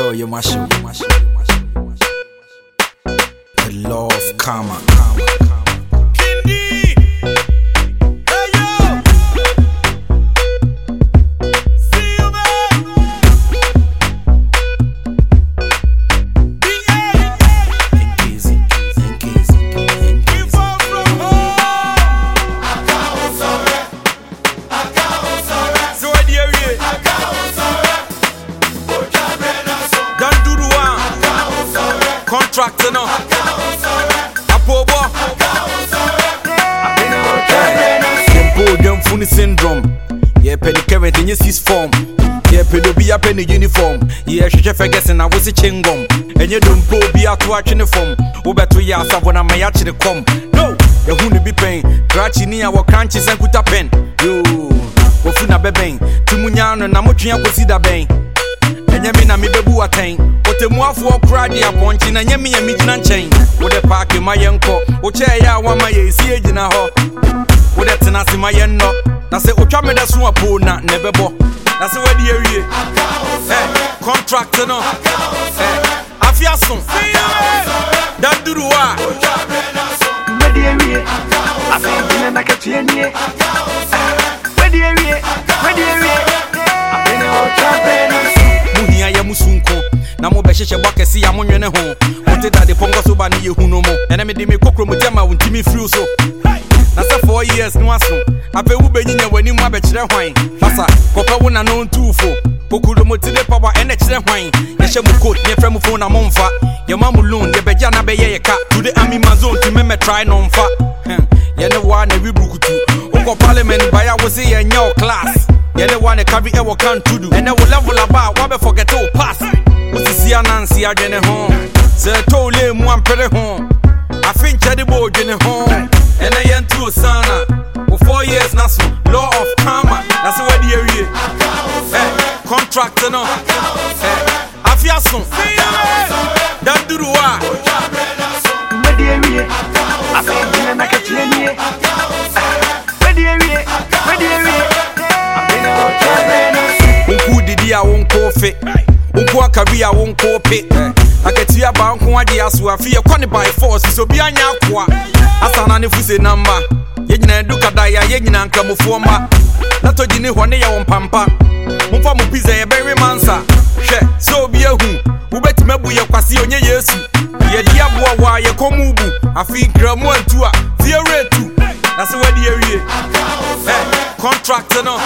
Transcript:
tell you my show. The law of karma. Kindi. Hey Contract no. Apobo. Simple Dwamfuni syndrome. Yeah, penny current in your form. Yeah, pedo be up in the uniform. Yeah, she just forgetting I was a chingom. And you don't pull be out to watch uniform. Uber two years up when I'm a to the com. No, you wouldn't be paying. Cratchy near our crunches and put a pen. You, wofuna bebeng. Tumunyano, Namuchia was see the bang. ɛnyɛ me na mebɛbu atɛn ɔtɛmuafoɔ kora de na nyɛ me yɛ megyina nkyɛn wode paake ma yɛnkɔ wokyɛɛyɛ a woama yɛ ɛsie gyina hɔ wode tena ase ma yɛnnɔ na sɛ otwa me da so apoo na ne bɛbɔ na sɛ wadi awie Eh, contract no afia so daduru a Wadi ewie, afei gyina na katua nie. Wadi ewie, wadi ewie, afei na ɔtwa bɛn no so. mohia yɛ mu sunko na mobɛhyehyɛ bɔ kɛse a monwene ho pɔnkɔ so ba ne yɛhu no mo ɛnɛ mede me kokuro mu gyama wo ntimi firiw so. Na sɛ 4 years no aso afei wobɛnyinya w'anim abɛkyerɛ hwan masa kɔpɛ wo na no ntuufo kokuro mu te de pawa ɛnɛ kyerɛ hwan yɛhyɛ mu coat ne yɛfrɛ mu phone na momfa yɛma mu loan yɛbɛgya na bɛyɛ yɛ ka. To de ami ma zone tumi mɛtrae no mfa Hm, yɛne woa na wi burukutu wokɔ parliament baeɛ a wo se yɛnyɛ wo class. Yɛne woa ne kabi ɛwɔ kantudu ɛnɛ wo level aba a woabɛfɔgɛte wo pass wosisi ananse adwene ho sɛ ɛtɔ le mu ampere ho afe nkyɛ de bɔ odwene ho ɛnɛ yɛnto sana. Wo 4 years na so law of karma. Na sɛ wadi awie contract no Eh, afe aso daduru hɔ a Wadi ewie, afei gyina na katua nie. Wadi ewie, wadi ewie, afei na ɔtwa bɛn no so. wonko didi a wonko fe wonko akari a wonko pe akatua baa nko ade aso afe yɛkɔ ne by force sɛ obi anyɛ akoa asana ne fu se namba? Yɛnyina ɛdu kadae a yɛnyina nkramofoɔ mma na tɔgyi ne hɔ ne yɛ wo mpampa momfa mo pizza yɛbɛwe mansa. Hwɛ sɛ obi ahu wobɛtumi abu yɛ kwase ɔnyɛ yesu. Yɛde aboa wɔ a yɛkɔ mu bu afei nkramu antu a fie werɛ tu na sɛ wadi awie Eh, contract no